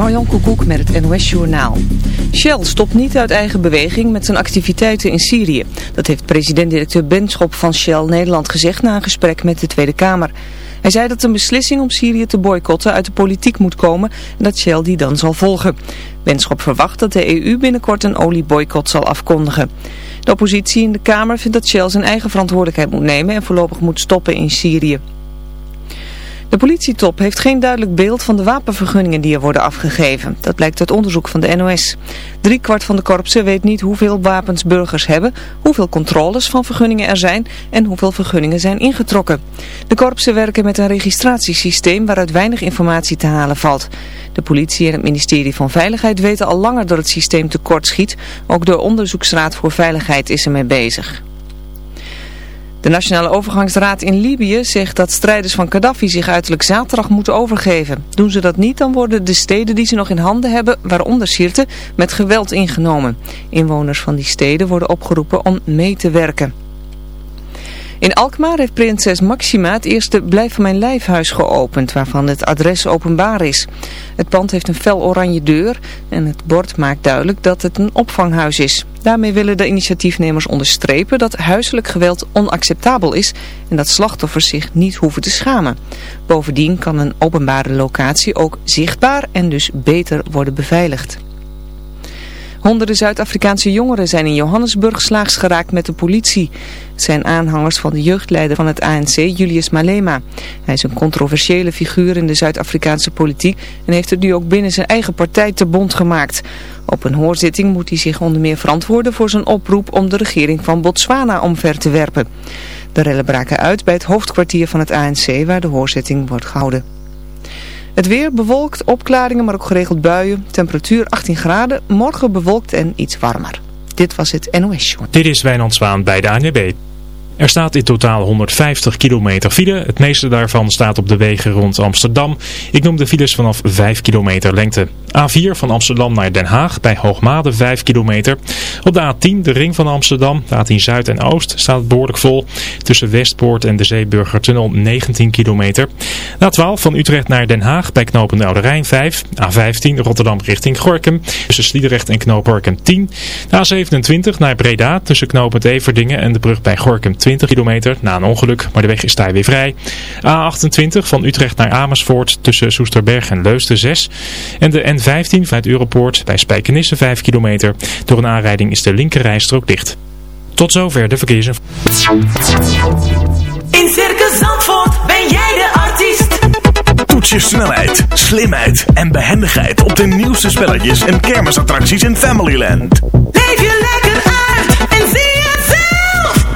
Marjan Koekoek met het NOS Journaal. Shell stopt niet uit eigen beweging met zijn activiteiten in Syrië. Dat heeft president-directeur Benschop van Shell Nederland gezegd na een gesprek met de Tweede Kamer. Hij zei dat een beslissing om Syrië te boycotten uit de politiek moet komen en dat Shell die dan zal volgen. Benschop verwacht dat de EU binnenkort een olieboycott zal afkondigen. De oppositie in de Kamer vindt dat Shell zijn eigen verantwoordelijkheid moet nemen en voorlopig moet stoppen in Syrië. De politietop heeft geen duidelijk beeld van de wapenvergunningen die er worden afgegeven. Dat blijkt uit onderzoek van de NOS. Drie kwart van de korpsen weet niet hoeveel wapens burgers hebben, hoeveel controles van vergunningen er zijn en hoeveel vergunningen zijn ingetrokken. De korpsen werken met een registratiesysteem waaruit weinig informatie te halen valt. De politie en het ministerie van Veiligheid weten al langer dat het systeem tekort schiet. Ook de Onderzoeksraad voor Veiligheid is ermee bezig. De Nationale Overgangsraad in Libië zegt dat strijders van Gaddafi zich uiterlijk zaterdag moeten overgeven. Doen ze dat niet, dan worden de steden die ze nog in handen hebben, waaronder Sirte, met geweld ingenomen. Inwoners van die steden worden opgeroepen om mee te werken. In Alkmaar heeft prinses Maxima het eerste Blijf van mijn lijfhuis geopend, waarvan het adres openbaar is. Het pand heeft een fel oranje deur en het bord maakt duidelijk dat het een opvanghuis is. Daarmee willen de initiatiefnemers onderstrepen dat huiselijk geweld onacceptabel is en dat slachtoffers zich niet hoeven te schamen. Bovendien kan een openbare locatie ook zichtbaar en dus beter worden beveiligd. Honderden Zuid-Afrikaanse jongeren zijn in Johannesburg slaags geraakt met de politie. Het zijn aanhangers van de jeugdleider van het ANC, Julius Malema. Hij is een controversiële figuur in de Zuid-Afrikaanse politiek en heeft het nu ook binnen zijn eigen partij te bond gemaakt. Op een hoorzitting moet hij zich onder meer verantwoorden voor zijn oproep om de regering van Botswana omver te werpen. De rellen braken uit bij het hoofdkwartier van het ANC waar de hoorzitting wordt gehouden. Het weer bewolkt, opklaringen, maar ook geregeld buien. Temperatuur 18 graden, morgen bewolkt en iets warmer. Dit was het NOS Show. Dit is Wijnand Zwaan bij de ANWB. Er staat in totaal 150 kilometer file. Het meeste daarvan staat op de wegen rond Amsterdam. Ik noem de files vanaf 5 kilometer lengte. A4 van Amsterdam naar Den Haag bij Hoogmade 5 kilometer. Op de A10 de ring van Amsterdam, de A10 Zuid en Oost staat behoorlijk vol. Tussen Westpoort en de Zeeburgertunnel 19 kilometer. De A12 van Utrecht naar Den Haag bij knooppunt Oude Rijn 5. A15 Rotterdam richting Gorkum tussen Sliedrecht en knoopparken 10. De A27 naar Breda tussen knooppunt Everdingen en de brug bij Gorkum 20 kilometer na een ongeluk, maar de weg is daar weer vrij. A28 van Utrecht naar Amersfoort tussen Soesterberg en Leusden 6. En de N15 vanuit Europoort bij Spijkenisse 5 kilometer. Door een aanrijding is de linkerrijstrook dicht. Tot zover de verkeersinformatie. In Circus Zandvoort ben jij de artiest. Toets je snelheid, slimheid en behendigheid op de nieuwste spelletjes en kermisattracties in Familyland. Leef je lekker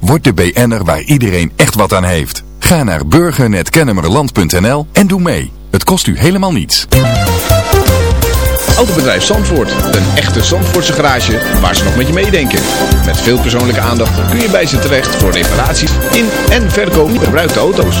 Word de BN'er waar iedereen echt wat aan heeft. Ga naar burgernetkennemerland.nl en doe mee. Het kost u helemaal niets. Autobedrijf Zandvoort. Een echte Zandvoortse garage waar ze nog met je meedenken. Met veel persoonlijke aandacht kun je bij ze terecht voor reparaties in en verkoop van gebruikte auto's.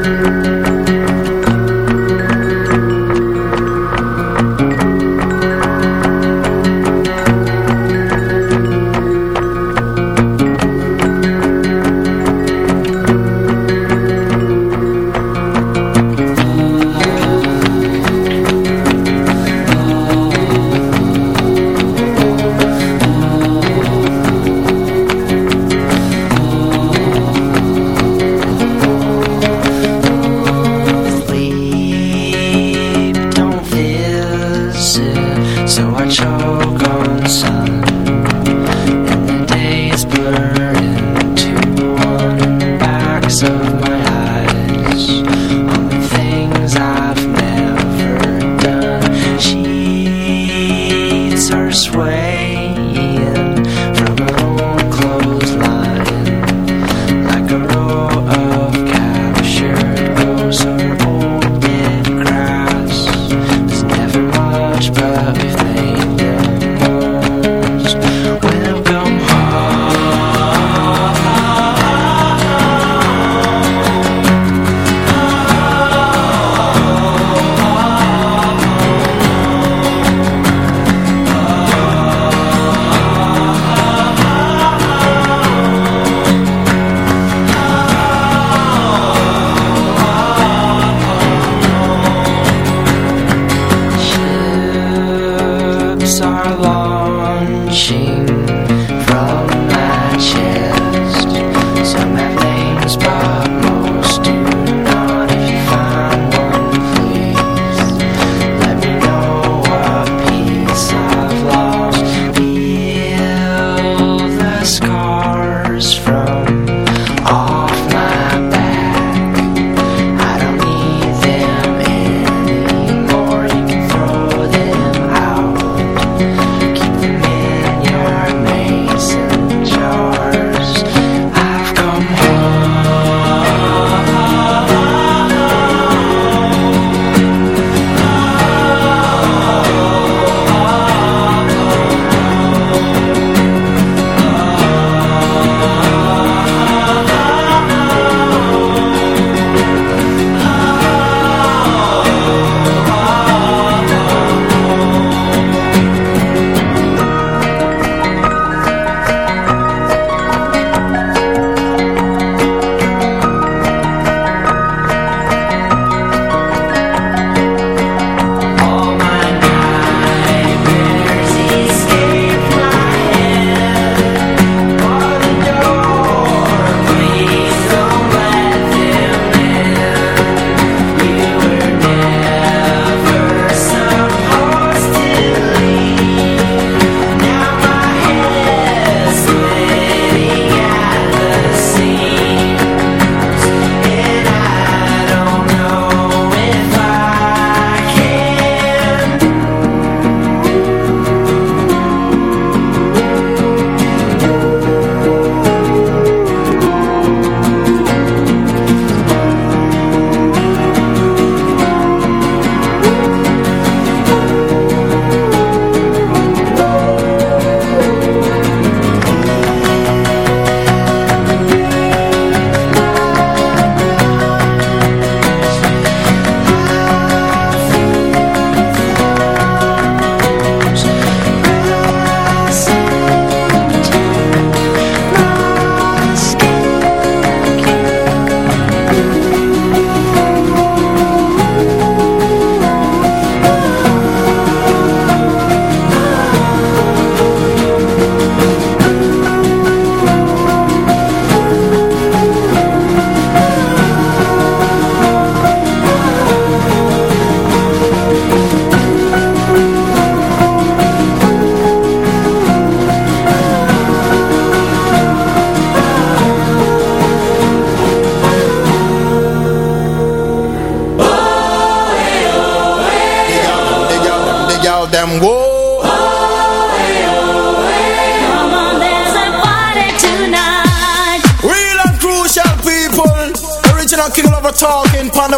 Father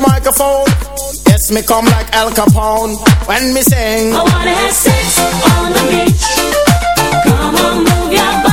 microphone. Yes, me come like Al Capone when me sing. I wanna have sex on the beach. Come on, move your body.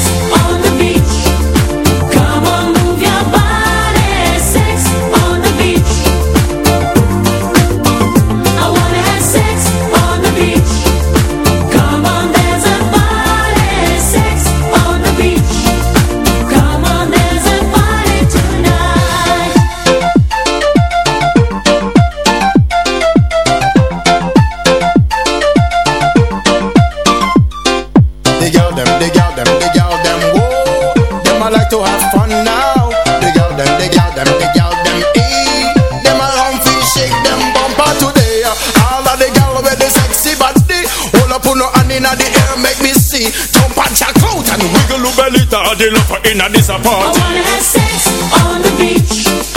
the love inna this I party. wanna have sex on the beach.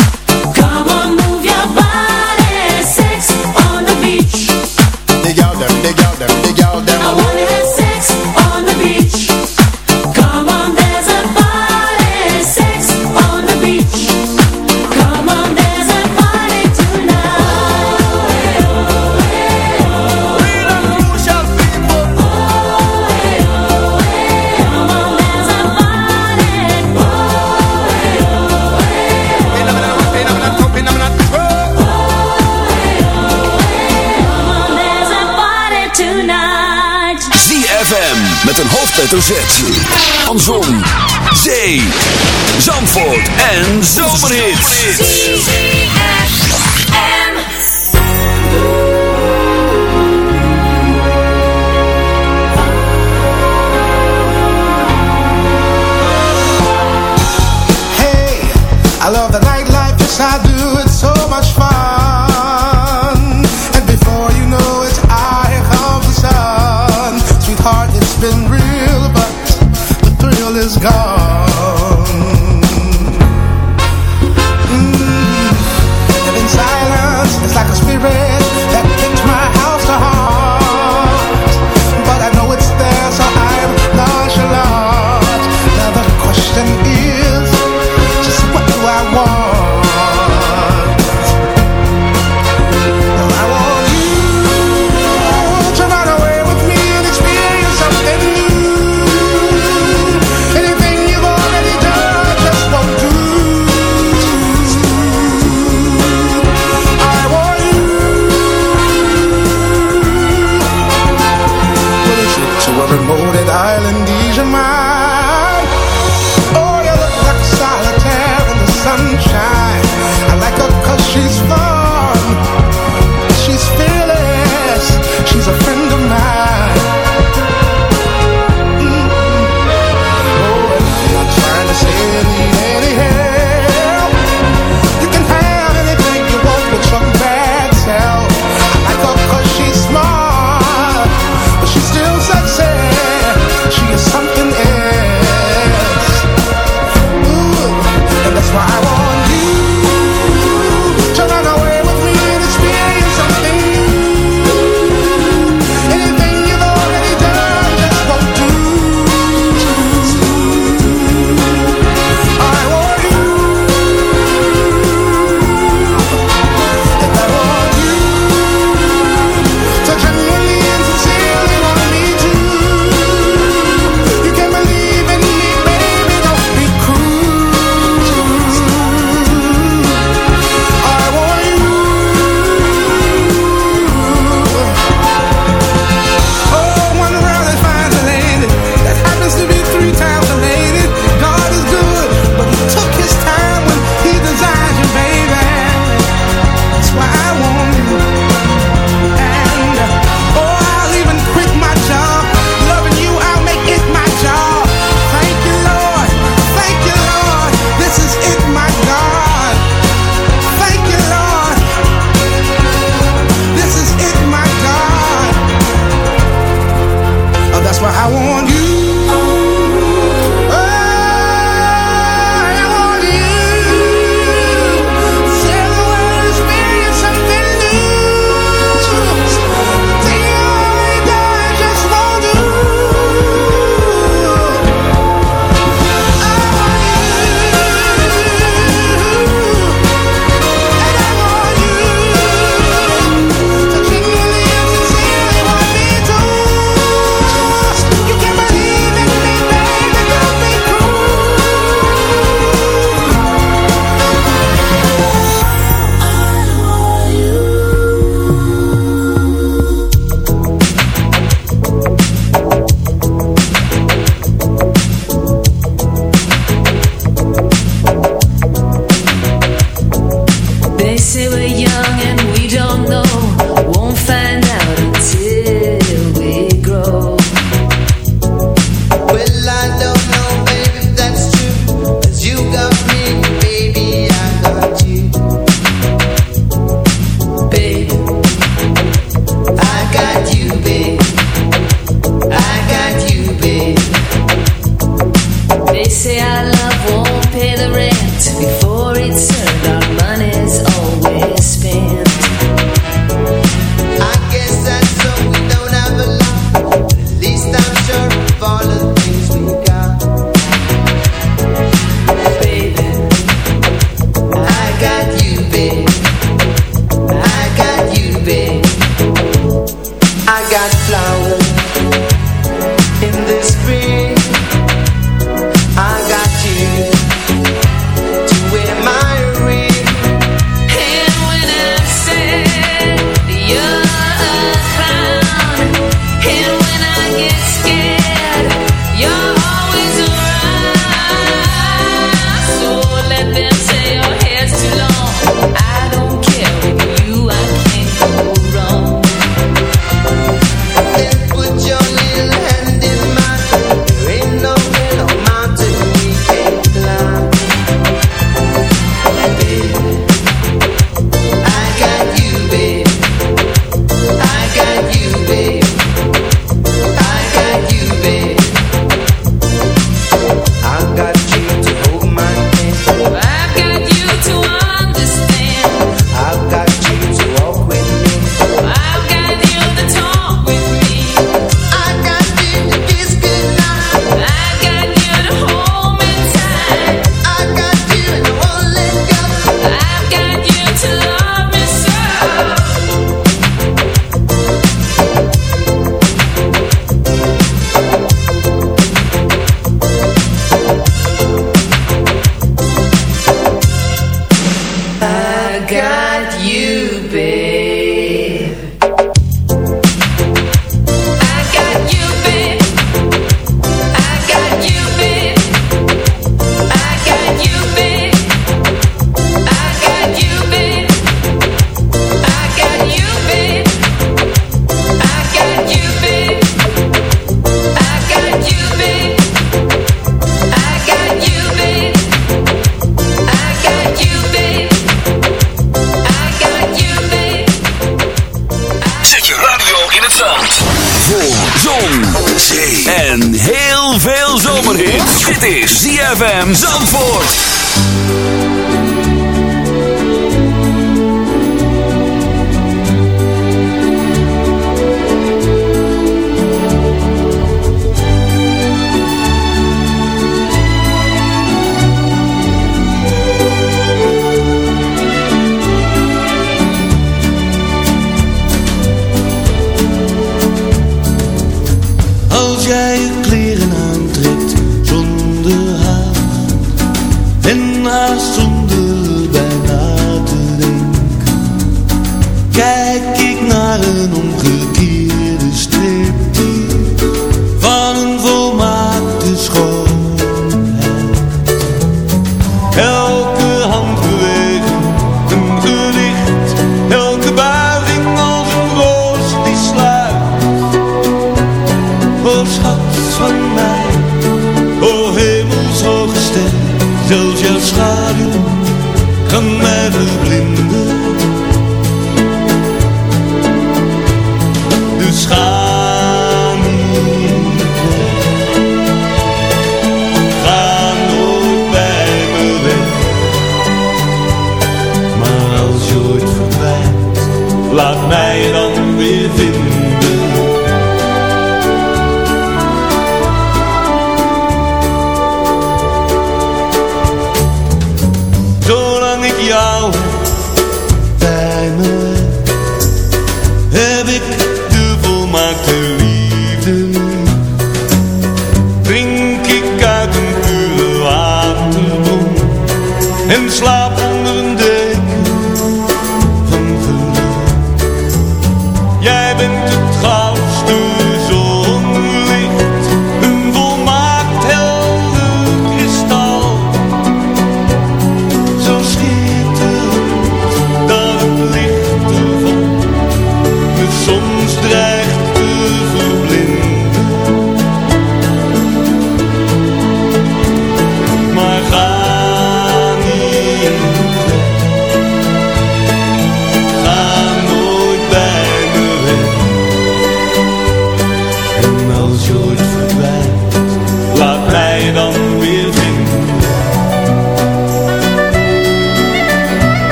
Met een hoofdletter Z. Van Zon, Zee, Zandvoort en Zomerhits. Hey, I love the nightlife, yes I do,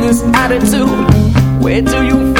this attitude, where do you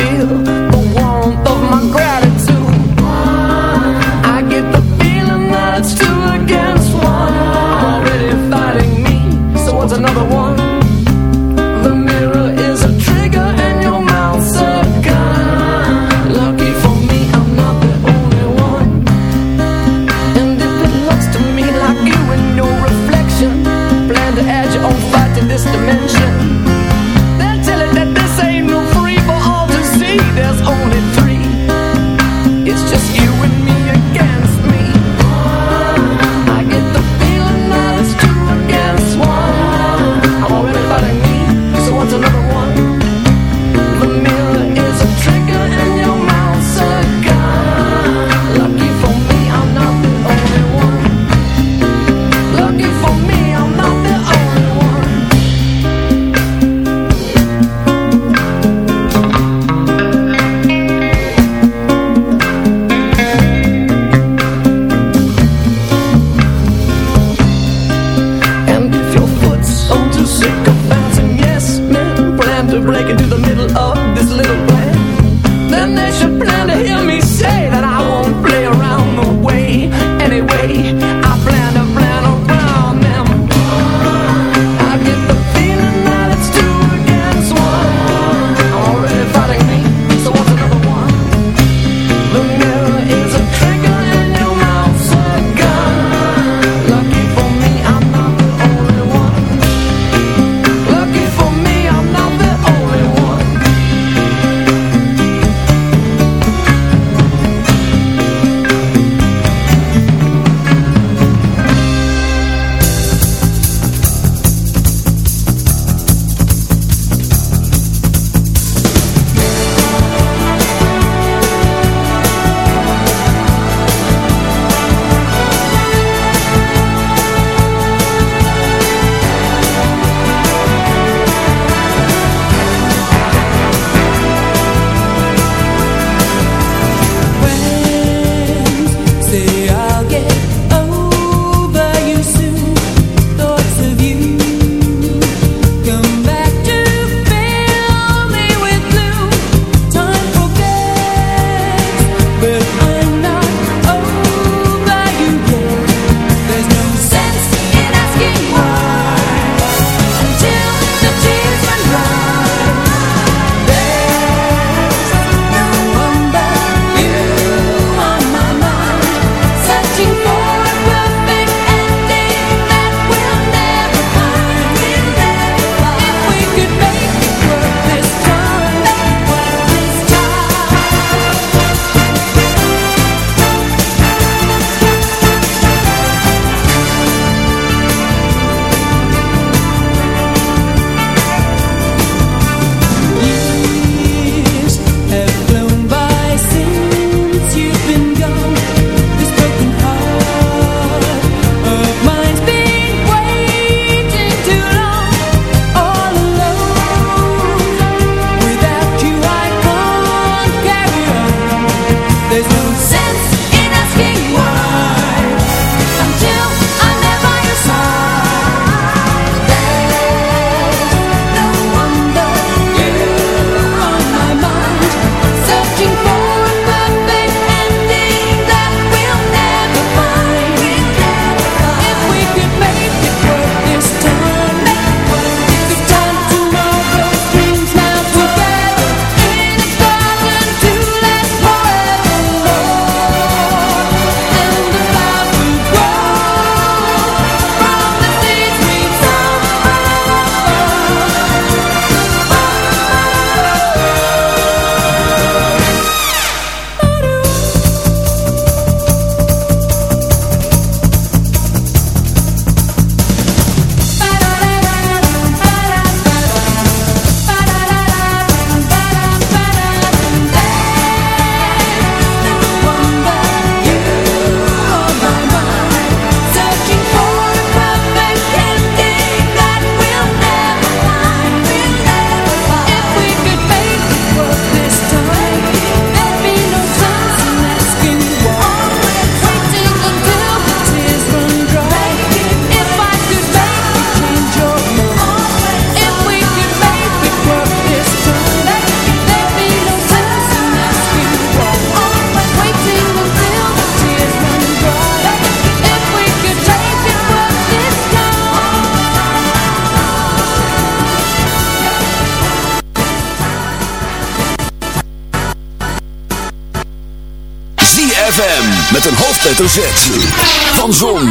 Van Zon,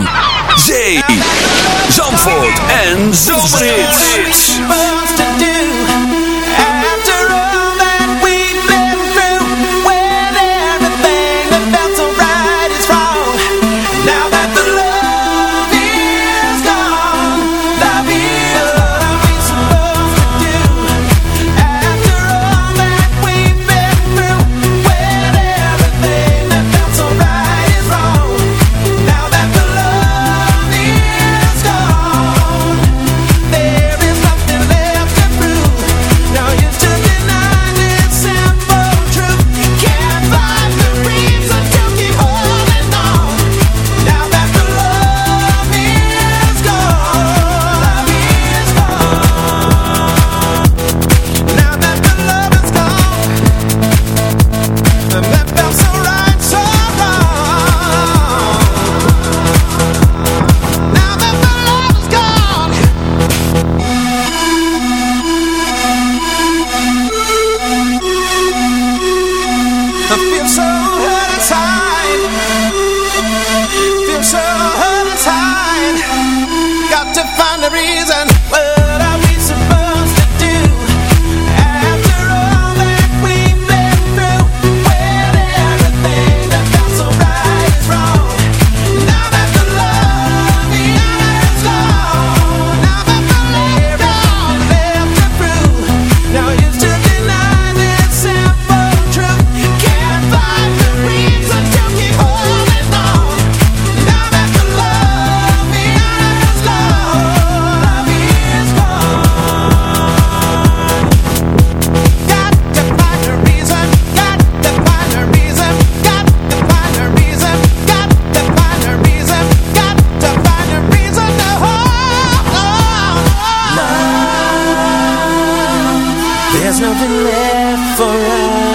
nothing left for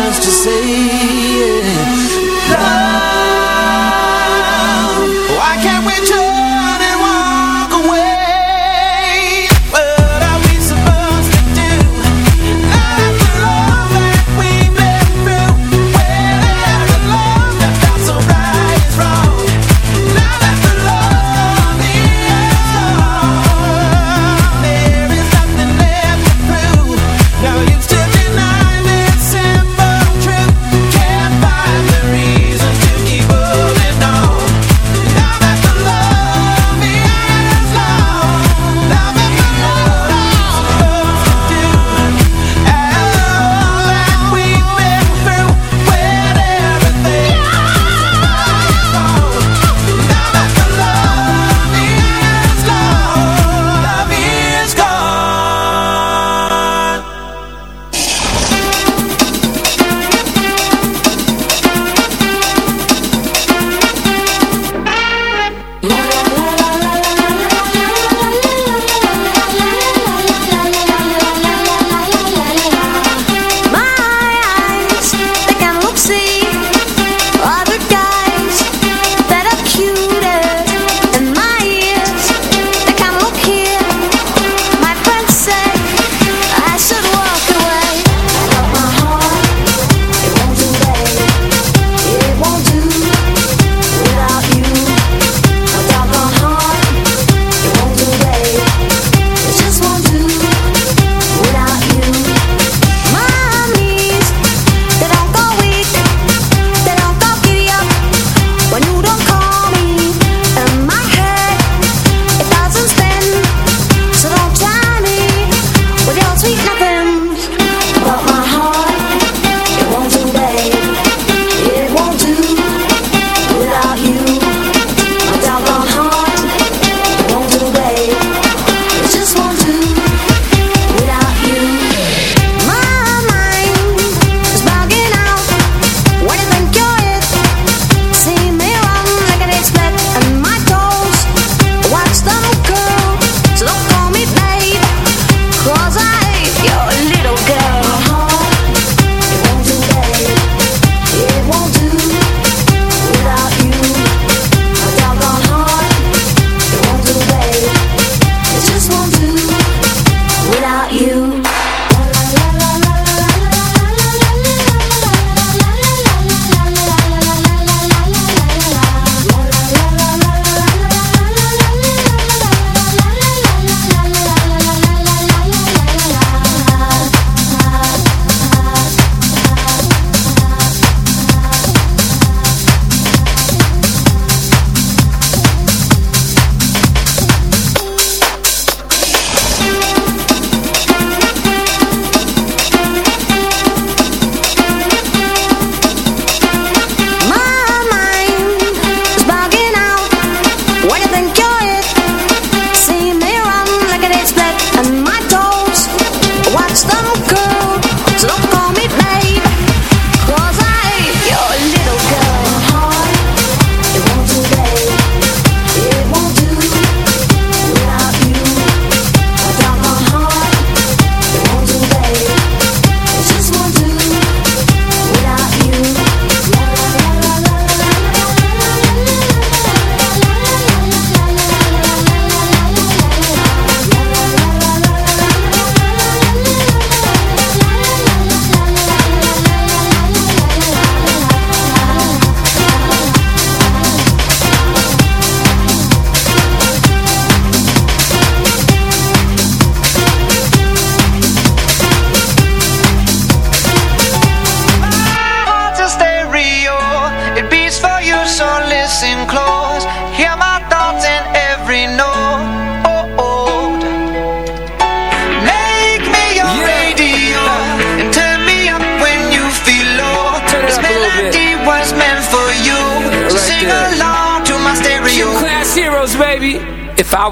us to say.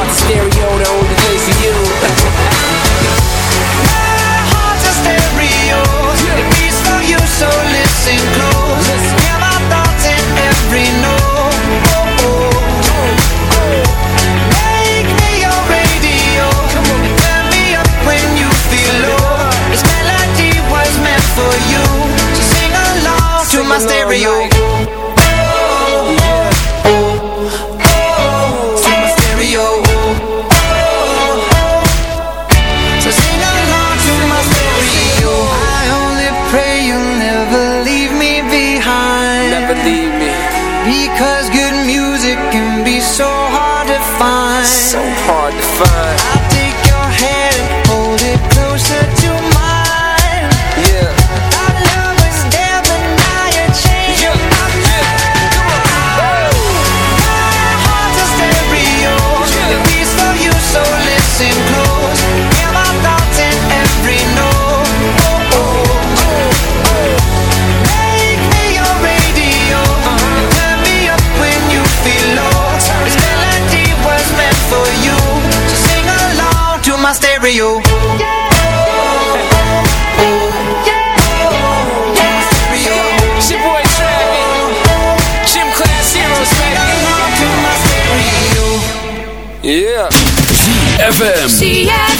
heart's stereo, the only place for you. My heart's a stereo. It beats for you, so listen close. Hear my thoughts in every note. Oh, oh, oh. Make me your radio. And turn me up when you feel low. This melody was meant for you. So sing along to my stereo. Baby. Yeah. FM. ZFM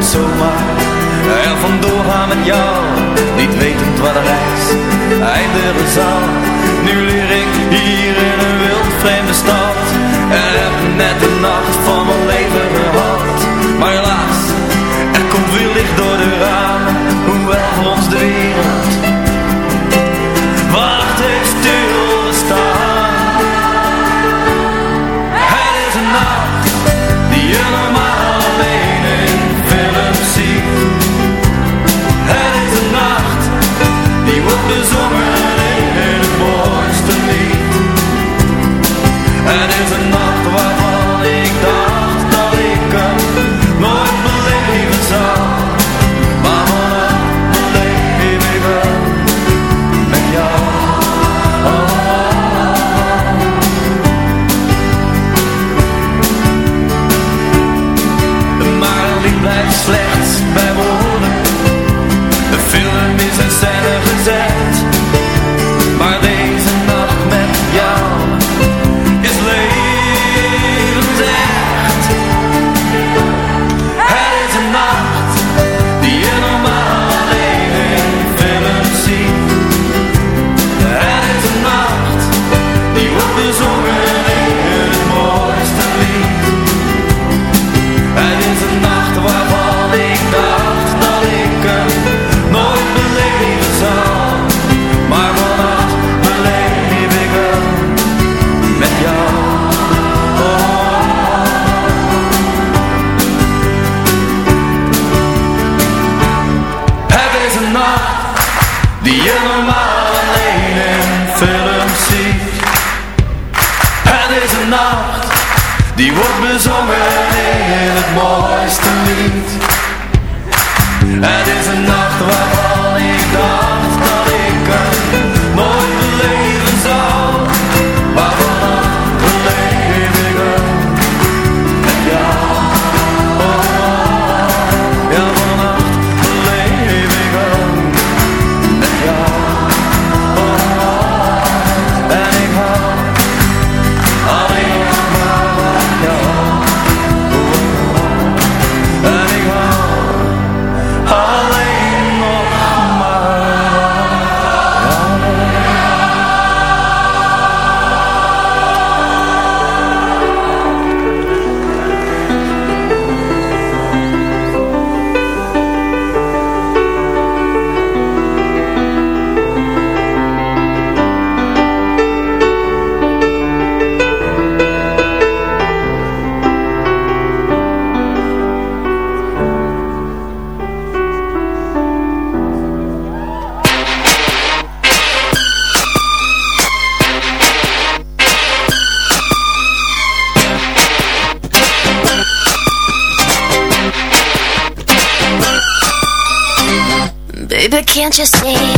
Zomaar er vandoor gaan met jou, niet wetend waar de reis eindigen zal. Nu leer ik hier in een wild vreemde stad en heb net de nacht die wordt bezongen in het mooiste lied. Het is een nacht waarvan ik dacht. Can't you see?